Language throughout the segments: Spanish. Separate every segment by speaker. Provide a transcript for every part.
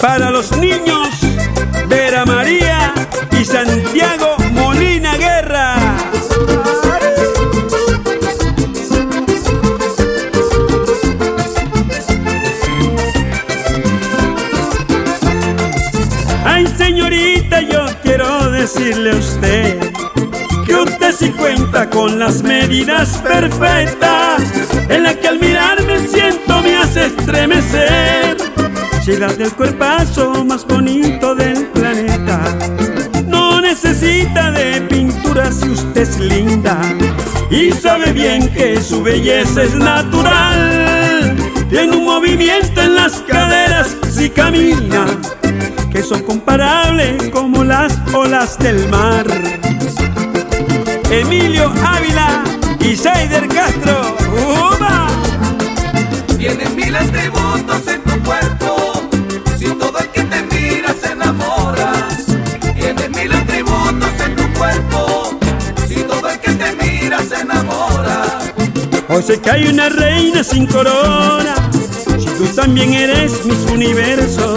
Speaker 1: Para los niños, Vera María y Santiago Molina Guerra. Ay, señorita, yo quiero decirle a usted que usted sí cuenta con las medidas perfectas, en la que al mirarme siento me hace estremecer. Llega del cuerpazo más bonito del planeta. No necesita de pintura si usted es linda y sabe bien que su belleza es natural. Tiene un movimiento en las caderas si camina que son comparables como las olas del mar. Emilio Ávila y Seider Castro. ¡Uba!
Speaker 2: Tienes miles de votos en tu cuerpo. Si todo el que te mira se enamora. Tienes mil atributos en tu cuerpo. Si todo el que te mira se enamora.
Speaker 1: Hoy sé que hay una reina sin corona. Si tú también eres mis universo.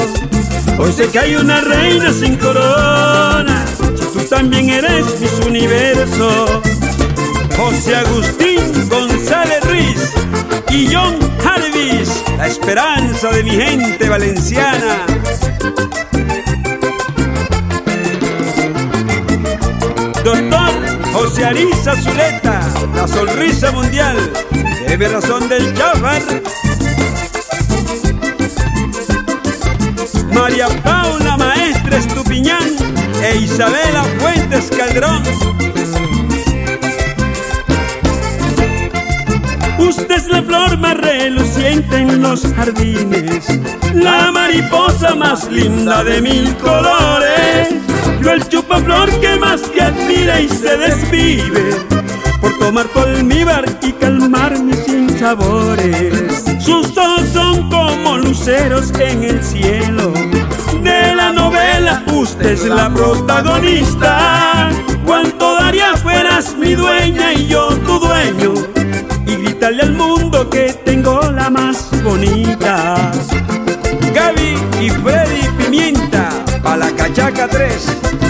Speaker 1: Hoy sé que hay una reina sin corona. Eres mis universo. José Agustín González Ruiz y John Harvis, la esperanza de mi gente valenciana. Doctor José Ariza Zuleta, la sonrisa mundial, debe razón del Jafar. María Paula Isabela Fuentes Calderón. Usted es la flor más reluciente en los jardines, la mariposa más linda de mil colores. Yo el chupaflor que más que admira y se desvive por tomar tu almíbar y calmar mis sinsabores. Sus ojos son como luceros en el cielo. Usted es la protagonista. Cuánto daría fueras mi dueña y yo tu dueño y gritarle al mundo que tengo la más bonita. Gaby y Freddy Pimienta, pa' la cachaca 3.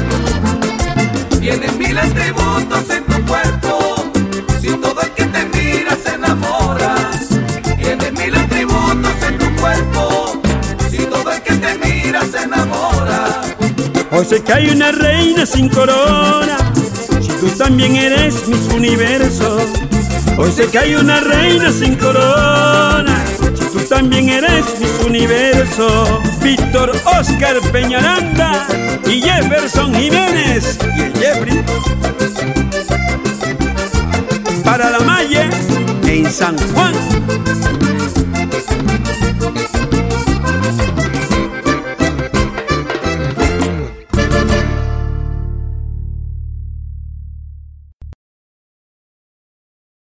Speaker 1: Hoy sé que hay una reina sin corona. Si tú también eres mis universo. Hoy sé que hay una reina sin corona. Si tú también eres mis universo. Víctor Oscar Peñaranda y Jefferson Jiménez y el Jeffrey. Para la Malle en San Juan.